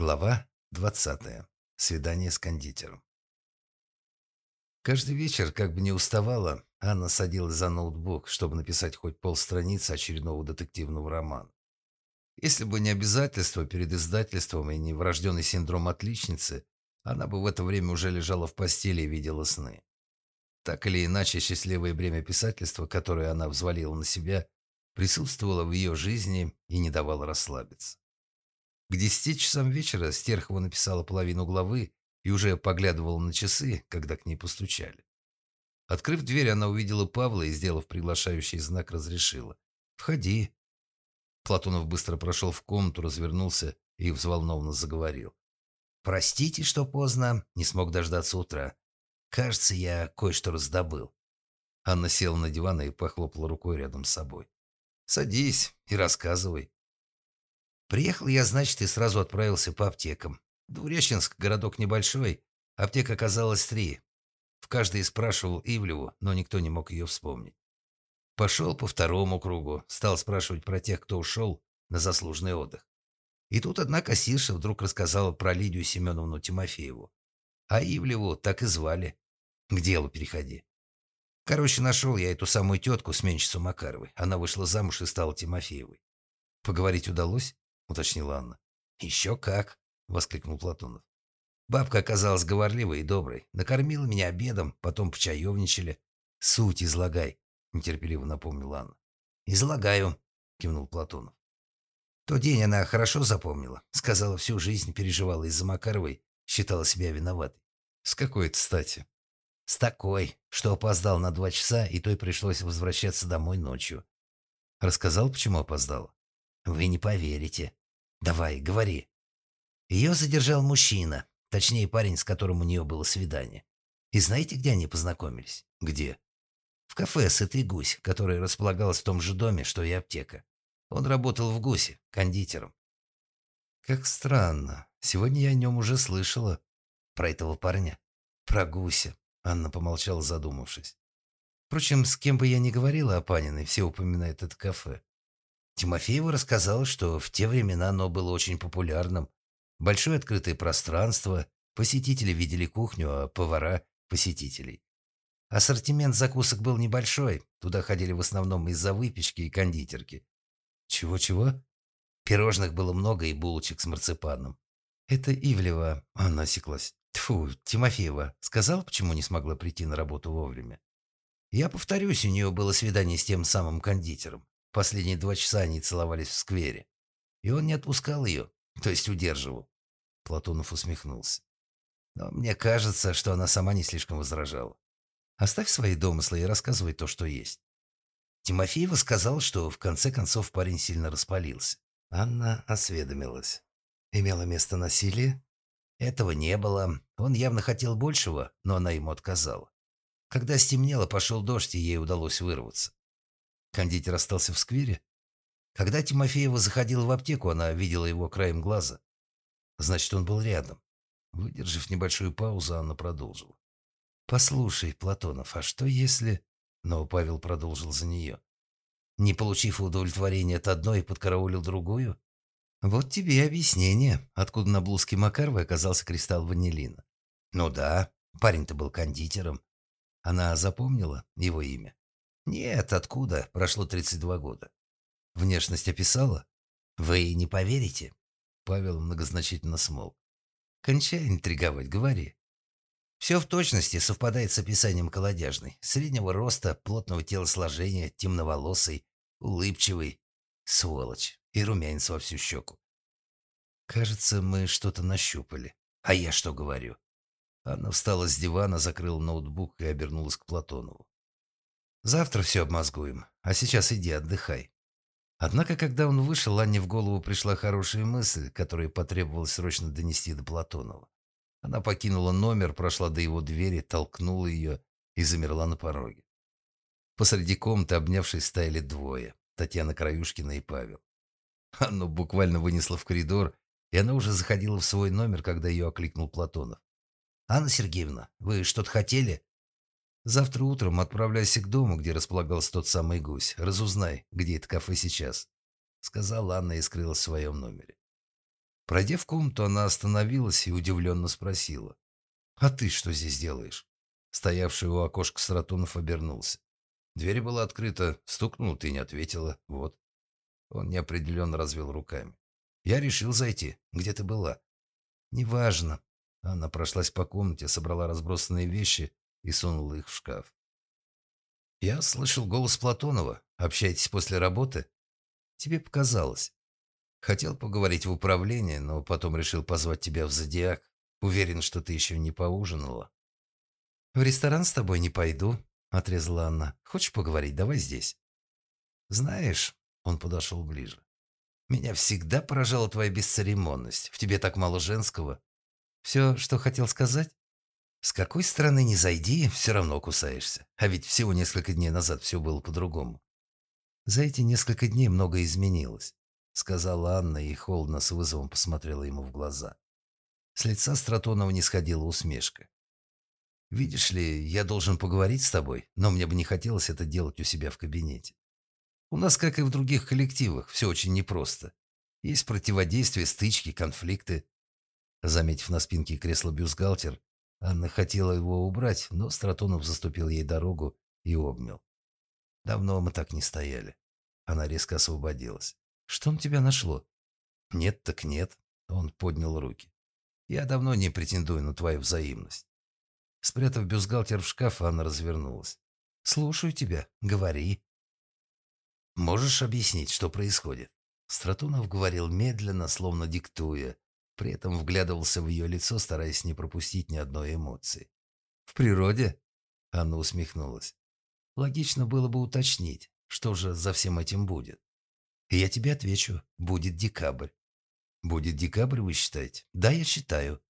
Глава 20. Свидание с кондитером. Каждый вечер, как бы не уставала, Анна садилась за ноутбук, чтобы написать хоть полстраницы очередного детективного романа. Если бы не обязательства перед издательством и не врожденный синдром отличницы, она бы в это время уже лежала в постели и видела сны. Так или иначе, счастливое время писательства, которое она взвалила на себя, присутствовало в ее жизни и не давало расслабиться. К десяти часам вечера Стерхова написала половину главы и уже поглядывала на часы, когда к ней постучали. Открыв дверь, она увидела Павла и, сделав приглашающий знак, разрешила. «Входи». Платонов быстро прошел в комнату, развернулся и взволнованно заговорил. «Простите, что поздно, не смог дождаться утра. Кажется, я кое-что раздобыл». Анна села на диван и похлопала рукой рядом с собой. «Садись и рассказывай». Приехал я, значит, и сразу отправился по аптекам. Двуреченск – городок небольшой, аптек оказалось три. В каждой спрашивал Ивлеву, но никто не мог ее вспомнить. Пошел по второму кругу, стал спрашивать про тех, кто ушел на заслуженный отдых. И тут одна кассирша вдруг рассказала про Лидию Семеновну Тимофееву. А Ивлеву так и звали. К делу переходи. Короче, нашел я эту самую тетку, сменщицу Макаровой. Она вышла замуж и стала Тимофеевой. Поговорить удалось? — уточнила Анна. «Еще как!» — воскликнул Платонов. Бабка оказалась говорливой и доброй. Накормила меня обедом, потом почаевничали. «Суть излагай», — нетерпеливо напомнила Анна. «Излагаю», — кивнул Платонов. Тот день она хорошо запомнила. Сказала, всю жизнь переживала из-за Макаровой, считала себя виноватой. «С какой это стати?» «С такой, что опоздал на два часа, и той пришлось возвращаться домой ночью». «Рассказал, почему опоздала?» «Вы не поверите», «Давай, говори». Ее задержал мужчина, точнее парень, с которым у нее было свидание. И знаете, где они познакомились? Где? В кафе «Сытый гусь», которое располагалось в том же доме, что и аптека. Он работал в «Гусе», кондитером. Как странно. Сегодня я о нем уже слышала. Про этого парня? Про гуся. Анна помолчала, задумавшись. Впрочем, с кем бы я ни говорила о Паниной, все упоминают это кафе. Тимофеева рассказала, что в те времена оно было очень популярным. Большое открытое пространство, посетители видели кухню, а повара – посетителей. Ассортимент закусок был небольшой, туда ходили в основном из-за выпечки и кондитерки. Чего-чего? Пирожных было много и булочек с марципаном. Это Ивлева, она осеклась. Тфу, Тимофеева. Сказал, почему не смогла прийти на работу вовремя? Я повторюсь, у нее было свидание с тем самым кондитером. Последние два часа они целовались в сквере. И он не отпускал ее, то есть удерживал. Платонов усмехнулся. Но мне кажется, что она сама не слишком возражала. Оставь свои домыслы и рассказывай то, что есть. Тимофеева сказал, что в конце концов парень сильно распалился. Анна осведомилась. Имело место насилие? Этого не было. Он явно хотел большего, но она ему отказала. Когда стемнело, пошел дождь, и ей удалось вырваться. Кондитер остался в сквере? Когда Тимофеева заходила в аптеку, она видела его краем глаза. Значит, он был рядом. Выдержав небольшую паузу, Анна продолжила. «Послушай, Платонов, а что если...» Но Павел продолжил за нее. «Не получив удовлетворения от одной, подкараулил другую?» «Вот тебе и объяснение, откуда на блузке Макаровой оказался кристалл ванилина». «Ну да, парень-то был кондитером». Она запомнила его имя. «Нет, откуда? Прошло 32 года». «Внешность описала?» «Вы не поверите?» Павел многозначительно смолк. «Кончай интриговать, говори». Все в точности совпадает с описанием колодяжной. Среднего роста, плотного телосложения, темноволосый, улыбчивый. Сволочь. И румянец во всю щеку. Кажется, мы что-то нащупали. А я что говорю? Она встала с дивана, закрыла ноутбук и обернулась к Платонову. Завтра все обмозгуем, а сейчас иди отдыхай». Однако, когда он вышел, Анне в голову пришла хорошая мысль, которую потребовалось срочно донести до Платонова. Она покинула номер, прошла до его двери, толкнула ее и замерла на пороге. Посреди комнаты, обнявшись, стояли двое – Татьяна Краюшкина и Павел. Анну буквально вынесла в коридор, и она уже заходила в свой номер, когда ее окликнул Платонов. «Анна Сергеевна, вы что-то хотели?» Завтра утром отправляйся к дому, где располагался тот самый гусь. Разузнай, где это кафе сейчас», — сказала Анна и скрылась в своем номере. Пройдя в комнату, она остановилась и удивленно спросила. «А ты что здесь делаешь?» Стоявший у окошка Саратонов обернулся. Дверь была открыта, стукнул, ты не ответила. Вот. Он неопределенно развел руками. «Я решил зайти. Где ты была?» «Неважно». Она прошлась по комнате, собрала разбросанные вещи и сунула их в шкаф. «Я слышал голос Платонова. Общаетесь после работы?» «Тебе показалось. Хотел поговорить в управлении, но потом решил позвать тебя в зодиак. Уверен, что ты еще не поужинала». «В ресторан с тобой не пойду», — отрезала Анна. «Хочешь поговорить? Давай здесь». «Знаешь...» — он подошел ближе. «Меня всегда поражала твоя бесцеремонность. В тебе так мало женского. Все, что хотел сказать?» С какой стороны не зайди, все равно кусаешься. А ведь всего несколько дней назад все было по-другому. За эти несколько дней многое изменилось, сказала Анна и холодно с вызовом посмотрела ему в глаза. С лица Стратонова не сходила усмешка. «Видишь ли, я должен поговорить с тобой, но мне бы не хотелось это делать у себя в кабинете. У нас, как и в других коллективах, все очень непросто. Есть противодействие, стычки, конфликты». Заметив на спинке кресла бюстгальтер, Анна хотела его убрать, но Стратонов заступил ей дорогу и обнял. «Давно мы так не стояли». Она резко освободилась. «Что на тебя нашло?» «Нет так нет», — он поднял руки. «Я давно не претендую на твою взаимность». Спрятав бюстгальтер в шкаф, Анна развернулась. «Слушаю тебя. Говори». «Можешь объяснить, что происходит?» Стратунов говорил медленно, словно диктуя, при этом вглядывался в ее лицо, стараясь не пропустить ни одной эмоции. «В природе?» Анна усмехнулась. «Логично было бы уточнить, что же за всем этим будет. Я тебе отвечу, будет декабрь». «Будет декабрь, вы считаете?» «Да, я считаю».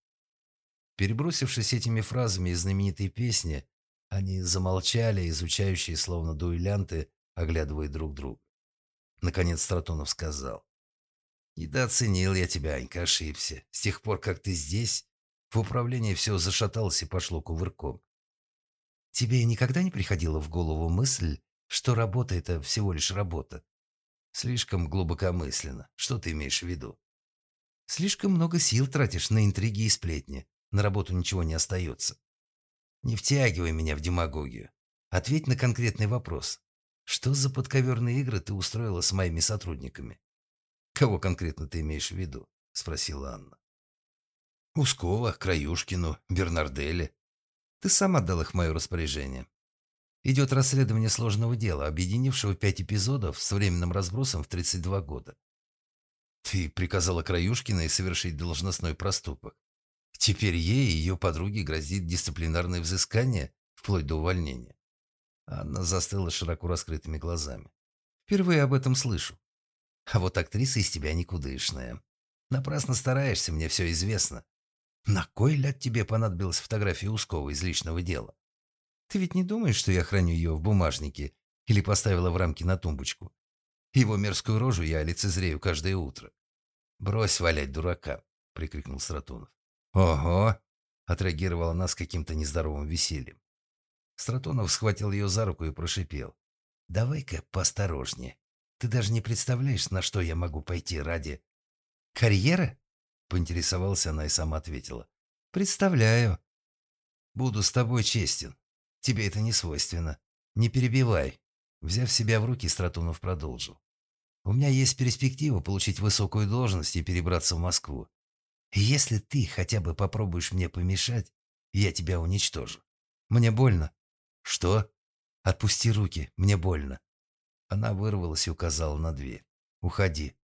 Перебросившись этими фразами из знаменитой песни, они замолчали, изучающие, словно дуэлянты, оглядывая друг друга. Наконец Стратонов сказал. Недооценил я тебя, Анька, ошибся. С тех пор, как ты здесь, в управлении все зашаталось и пошло кувырком. Тебе никогда не приходила в голову мысль, что работа — это всего лишь работа? Слишком глубокомысленно. Что ты имеешь в виду? Слишком много сил тратишь на интриги и сплетни. На работу ничего не остается. Не втягивай меня в демагогию. Ответь на конкретный вопрос. Что за подковерные игры ты устроила с моими сотрудниками? «Кого конкретно ты имеешь в виду?» – спросила Анна. «Ускова, Краюшкину, Бернарделли. Ты сам отдал их в мое распоряжение. Идет расследование сложного дела, объединившего пять эпизодов с временным разбросом в 32 года. Ты приказала Краюшкиной совершить должностной проступок. Теперь ей и ее подруге грозит дисциплинарное взыскание, вплоть до увольнения. Анна застыла широко раскрытыми глазами. Впервые об этом слышу. А вот актриса из тебя никудышная. Напрасно стараешься, мне все известно. На кой ляд тебе понадобилась фотография Ускова из личного дела? Ты ведь не думаешь, что я храню ее в бумажнике или поставила в рамки на тумбочку? Его мерзкую рожу я лицезрею каждое утро. «Брось валять дурака!» — прикрикнул Стратонов. «Ого!» — отреагировала она с каким-то нездоровым весельем. Стратонов схватил ее за руку и прошипел. «Давай-ка поосторожнее. Ты даже не представляешь, на что я могу пойти ради... Карьера? Поинтересовалась она и сама ответила. Представляю. Буду с тобой честен. Тебе это не свойственно. Не перебивай. Взяв себя в руки, Стратунов продолжил. У меня есть перспектива получить высокую должность и перебраться в Москву. Если ты хотя бы попробуешь мне помешать, я тебя уничтожу. Мне больно. Что? Отпусти руки, мне больно. Она вырвалась и указала на дверь. «Уходи».